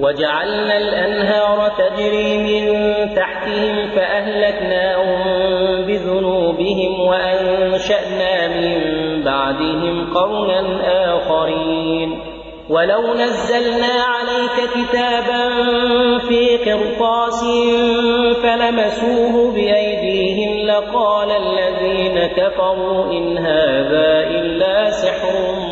وجعلنا الأنهار تجري من تحتهم فأهلكناهم بذنوبهم وأنشأنا من بعدهم قرنا آخرين. ولو نزلنا عليك كتابا في قرطاس فلمسوه بأيديهم لقال الذين كفروا إن هذا إلا سحر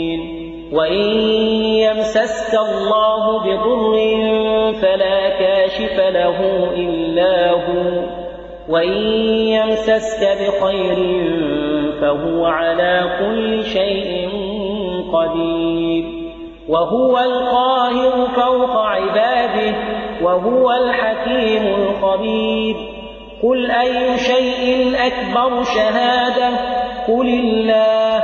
وإن يمسسك الله بضر فلا كاشف له إلا هو وإن يمسسك بخير فهو على كل شيء قدير وهو القاهر فوق عباده وهو الحكيم الخبير قل أي شيء أكبر شهادة قل الله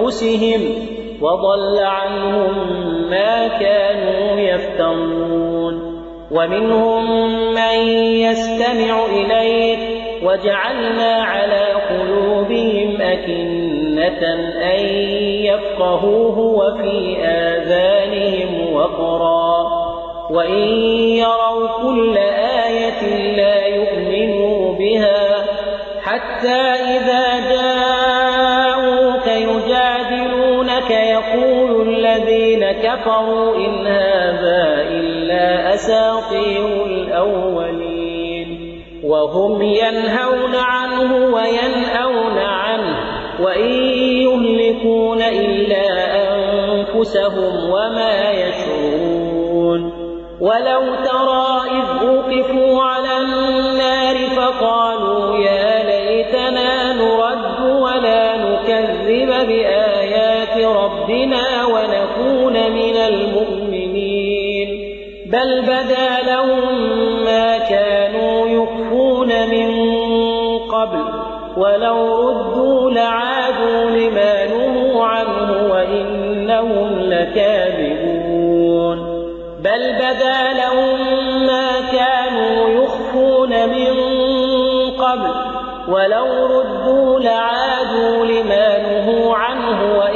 أنفسهم وضل عنهم ما كانوا يفترون. ومنهم من يستمع إليك وجعلنا على قلوبهم أكنة أن يفقهوه وفي آذانهم وقرا. وإن يروا كل آية لا يؤمنوا بها حتى إذا جاءوك يقول الذين كفروا إن هذا إلا أساطير الأولين وهم ينهون عنه وينأون عنه وإن يهلكون إلا أنفسهم وما يشعرون ولو ترى إذ وقفوا على النار فقالوا يا ليتنا نرد ولا نكذب بآيات ربنا ونكون من المؤمنين. بل بدا لهم ما كانوا يخفون من قبل ولو ردوا لعادوا لما نهوا عنه وإنهم لكاذبون. بل بدا لهم ما كانوا يخفون من قبل ولو ردوا لعادوا لما نهوا عنه وإنهم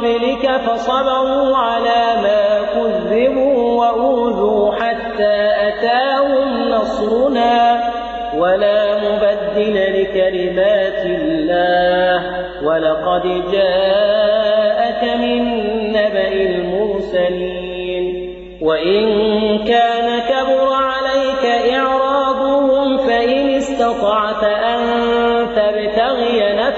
قبلك فصبروا على ما كذبوا وأوذوا حتى أتاهم نصرنا ولا مبدل لكلمات الله. ولقد جاءك من نبأ المرسلين. وإن كان كبر عليك إعراضهم فإن استطعت أن تبتغي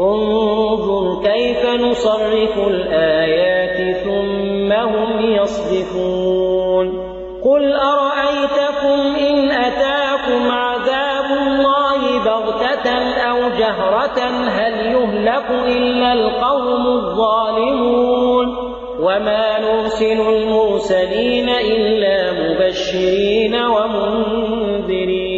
انظر كيف نصرف الآيات ثم هم يصدفون قل أرأيتكم إن أتاكم عذاب الله بغتة أو جهرة؟ هل يهلك إلا القوم الظالمون؟ وما نرسل المرسلين إلا مبشرين ومنذرين.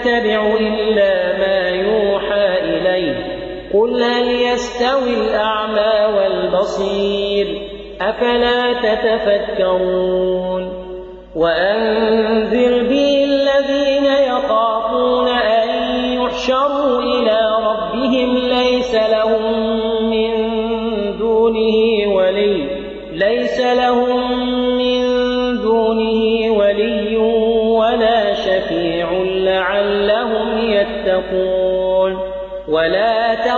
أتبع إلا ما يوحى إليه. قل هل يستوي الأعمى والبصير؟ أفلا تتفكرون؟ وأنذر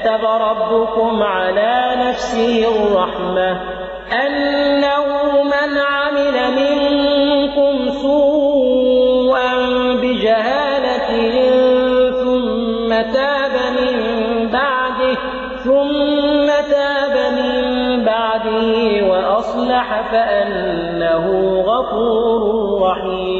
كتب ربكم على نفسه الرحمة أنه من عمل منكم سوءا بجهالة ثم تاب من بعده ثم تاب من بعده وأصلح فأنه غفور رحيم.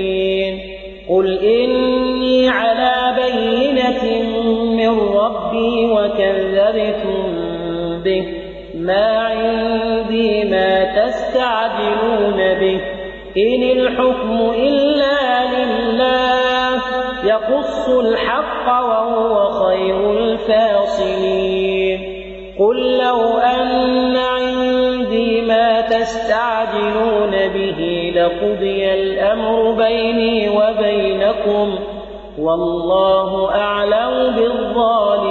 وكذبتم به. ما عندي ما تستعجلون به. إن الحكم إلا لله. يقص الحق وهو خير الفاصلين. قل لو أن عندي ما تستعجلون به لقضي الأمر بيني وبينكم. والله أعلم بالظالمين.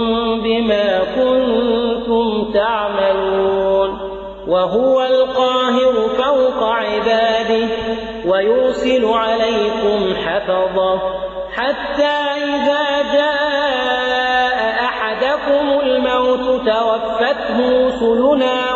وهو القاهر فوق عباده ويرسل عليكم حفظه حتى إذا جاء أحدكم الموت توفته رسلنا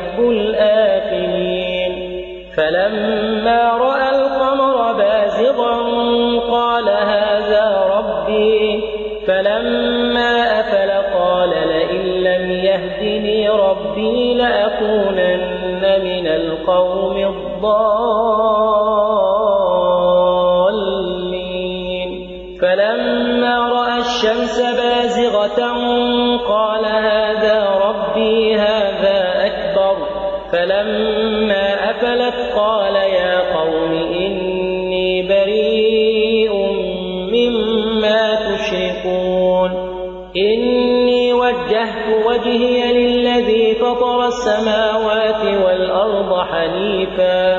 لا أحب الآفلين فلما رأى القمر بازغا قال هذا ربي فلما أفل قال لئن لم يهدني ربي لأكونن من القوم الضالين فلما رأى الشمس بازغة السماوات والأرض حنيفا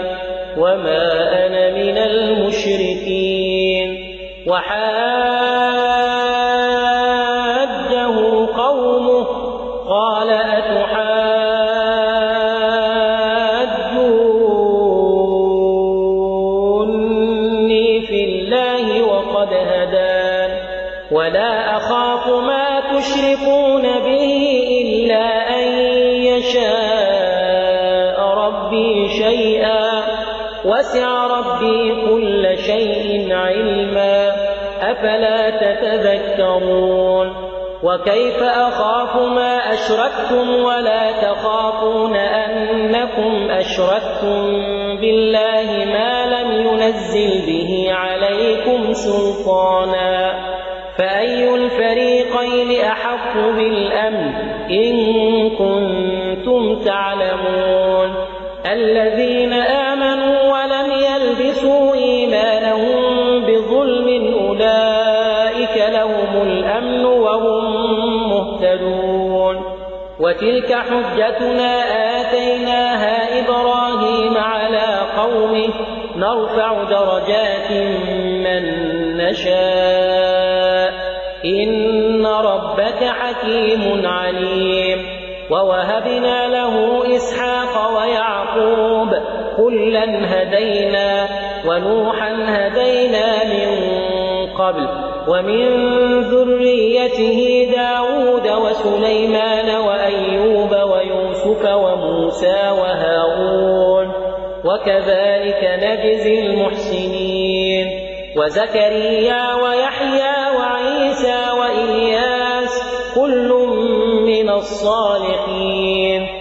وما أنا من المشركين. وحاجه وسع ربي كل شيء علما. أفلا تتذكرون؟ وكيف أخاف ما أشركتم ولا تخافون أنكم أشركتم بالله ما لم ينزل به عليكم سلطانا؟ فأي الفريقين أحق بالأمن إن كنتم تعلمون؟ الذين آمنوا يلبسوا إيمانهم بظلم أولئك لهم الأمن وهم مهتدون وتلك حجتنا آتيناها إبراهيم على قومه نرفع درجات من نشاء إن ربك حكيم عليم ووهبنا له إسحاق ويعقوب كلا هدينا ونوحا هدينا من قبل ومن ذريته داود وسليمان وأيوب ويوسف وموسى وهارون وكذلك نجزي المحسنين. وزكريا ويحيى وعيسى وإلياس كل من الصالحين.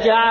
تجعلونه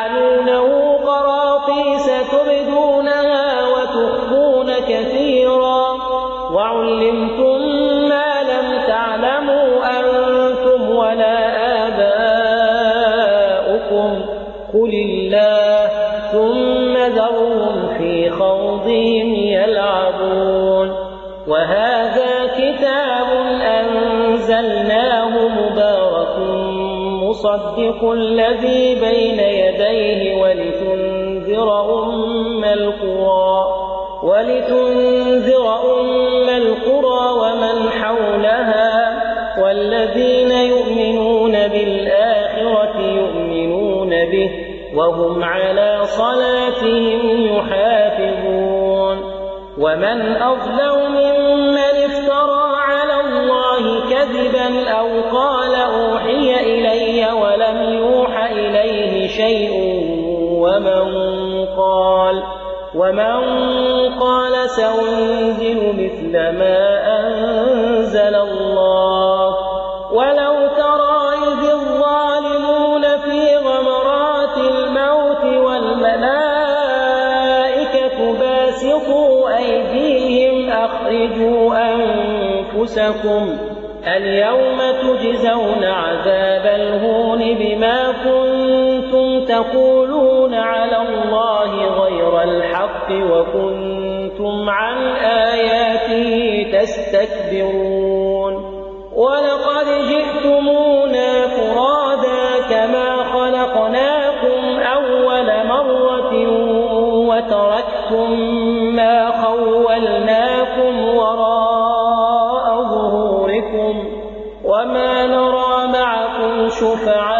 مصدق الذي بين يديه ولتنذر أم القرى ولتنذر أم القرى ومن حولها والذين يؤمنون بالآخرة يؤمنون به وهم على صلاتهم يحافظون. ومن أظلم ممن افترى على الله كذبا أو قال إليه شيء ومن قال ومن قال سأنزل مثل ما أنزل الله. ولو ترى إذ الظالمون في غمرات الموت والملائكة باسطوا أيديهم أخرجوا أنفسكم. اليوم تجزون عذاب الهون بما كنتم تقولون على الله غير الحق وكنتم عن آياته تستكبرون ولقد جئتمونا فرادا كما خلقناكم أول مرة وتركتم ما خولناكم وراء ظهوركم وما نرى معكم شفعاءكم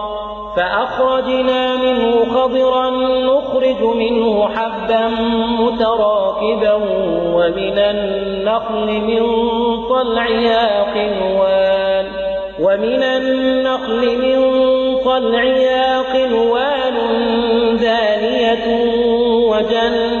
فأخرجنا منه خضرا نخرج منه حبا متراكبا ومن النخل من طلعها قنوان ومن النخل من طلعها قنوان دانية وجنات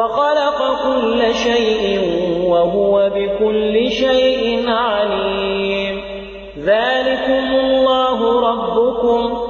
وخلق كل شيء وهو بكل شيء عليم. ذلكم الله ربكم.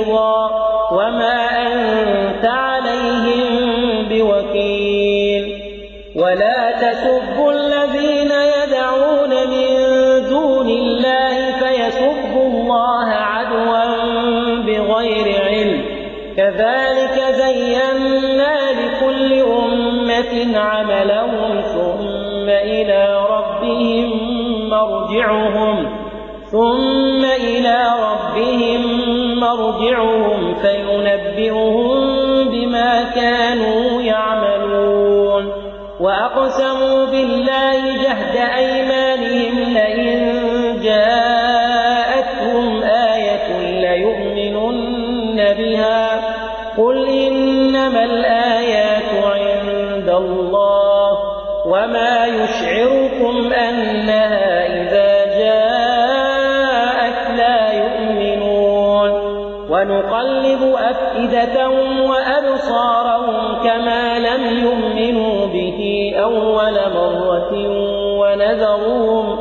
عملهم ثم إلى ربهم مرجعهم ثم إلى ربهم مرجعهم أفئدتهم وأبصارهم كما لم يؤمنوا به أول مرة ونذرهم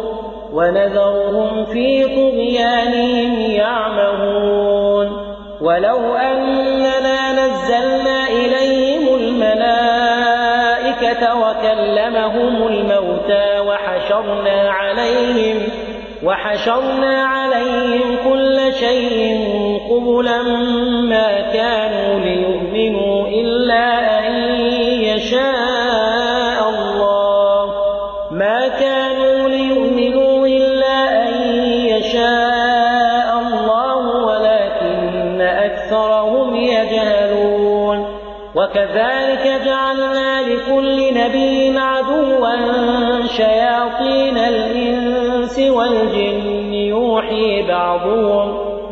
ونذرهم في طغيانهم يعمهون. ولو أننا نزلنا إليهم الملائكة وكلمهم الموتى وحشرنا عليهم وحشرنا عليهم كل شيء قبلا ما كانوا ليؤمنوا إلا أن يشاء الله. ما كانوا ليؤمنوا إلا أن يشاء الله ولكن أكثرهم يجهلون. وكذلك جعلنا لكل نبي عدوا شياطين الإنس والجن يوحي بعضهم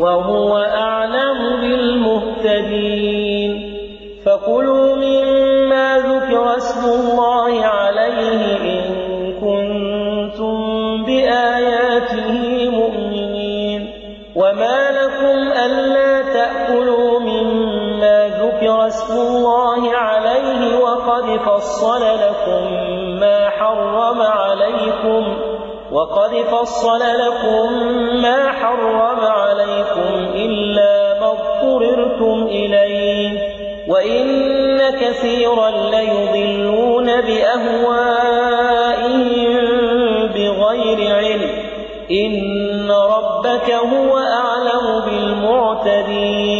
وهو أعلم بالمهتدين. فكلوا مما ذكر اسم الله عليه إن كنتم بآياته مؤمنين. وما لكم ألا تأكلوا مما ذكر اسم الله عليه وقد فصل لكم ما حرم عليكم وقد فصل لكم ما حرم اضطررتم إليه وإن كثيرا ليضلون بأهوائهم بغير علم. إن ربك هو أعلم بالمعتدين.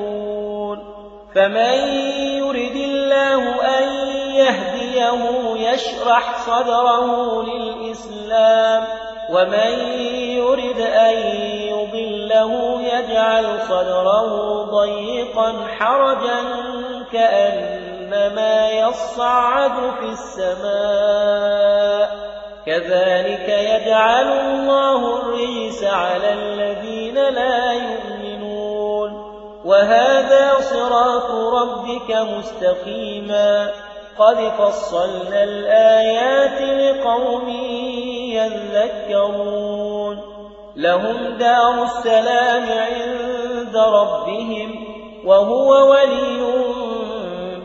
فمن يرد الله أن يهديه يشرح صدره للإسلام ومن يرد أن يضله يجعل صدره ضيقا حرجا كأنما يصعد في السماء كذلك يجعل الله الرجس على الذين لا يؤمنون. وهذا صراط ربك مستقيما. قد فصلنا الآيات لقوم يذكرون. لهم دار السلام عند ربهم وهو ولي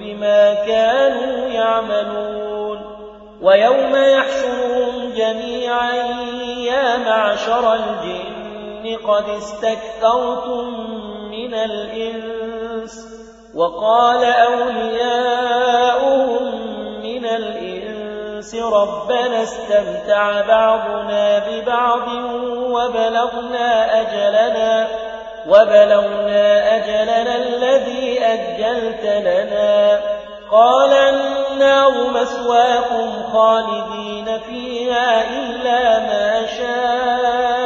بما كانوا يعملون. ويوم يحشرهم جميعا يا معشر الجن قد استكثرتم من الإنس وقال أولياؤهم من ربنا استمتع بعضنا ببعض وبلغنا أجلنا وبلغنا أجلنا الذي أجلت لنا قال النار مسواكم خالدين فيها إلا ما شاء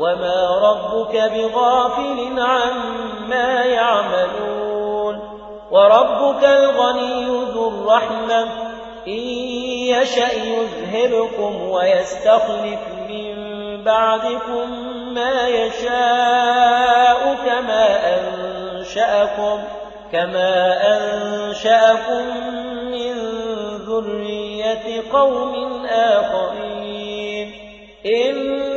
وما ربك بغافل عما يعملون وربك الغني ذو الرحمة إن يشأ يذهبكم ويستخلف من بعدكم ما يشاء كما أنشأكم كما أنشأكم من ذرية قوم آخرين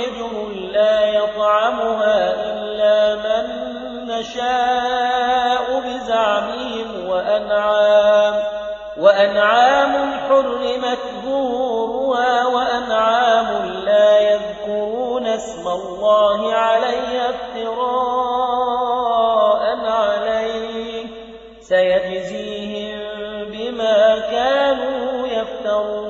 حجر لا يطعمها إلا من نشاء بزعمهم وأنعام وأنعام حرمت ظهورها وأنعام لا يذكرون اسم الله عليها افتراء عليه سيجزيهم بما كانوا يفترون.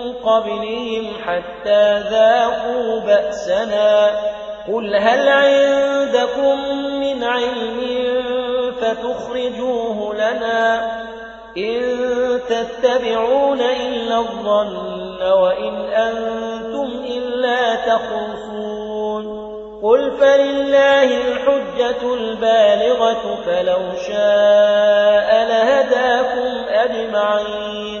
قبلهم حتى ذاقوا بأسنا. قل هل عندكم من علم فتخرجوه لنا إن تتبعون إلا الظن وإن أنتم إلا تخرصون. قل فلله الحجة البالغة فلو شاء لهداكم أجمعين.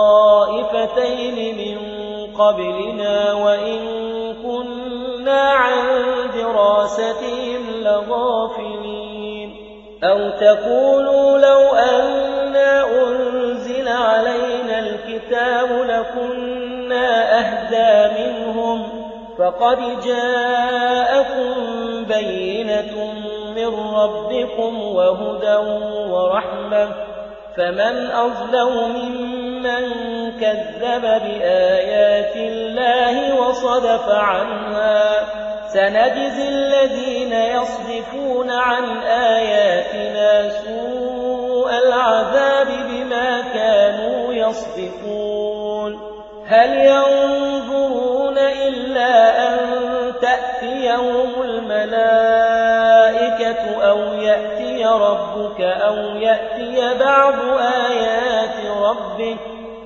قبلنا وإن كنا عن دراستهم لغافلين. أو تقولوا لو أنا أنزل علينا الكتاب لكنا أهدى منهم فقد جاءكم بينة من ربكم وهدى ورحمة. فمن أظلم ممن كذب بآيات الله وصدف عنها سنجزي الذين يصدفون عن آياتنا سوء العذاب بما كانوا يصدفون. هل ينظرون إلا أن تأتيهم الملائكة أو يأتي ربك أو يأتي بعض آيات ربك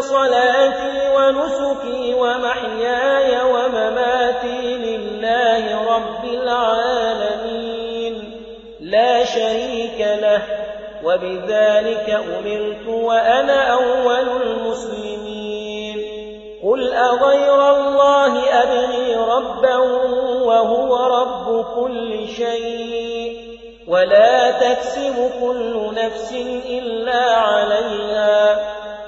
صلاتي ونسكي ومحياي ومماتي لله رب العالمين. لا شريك له وبذلك أمرت وأنا أول المسلمين. قل أغير الله أبني ربا وهو رب كل شيء. ولا تكسب كل نفس إلا عليها.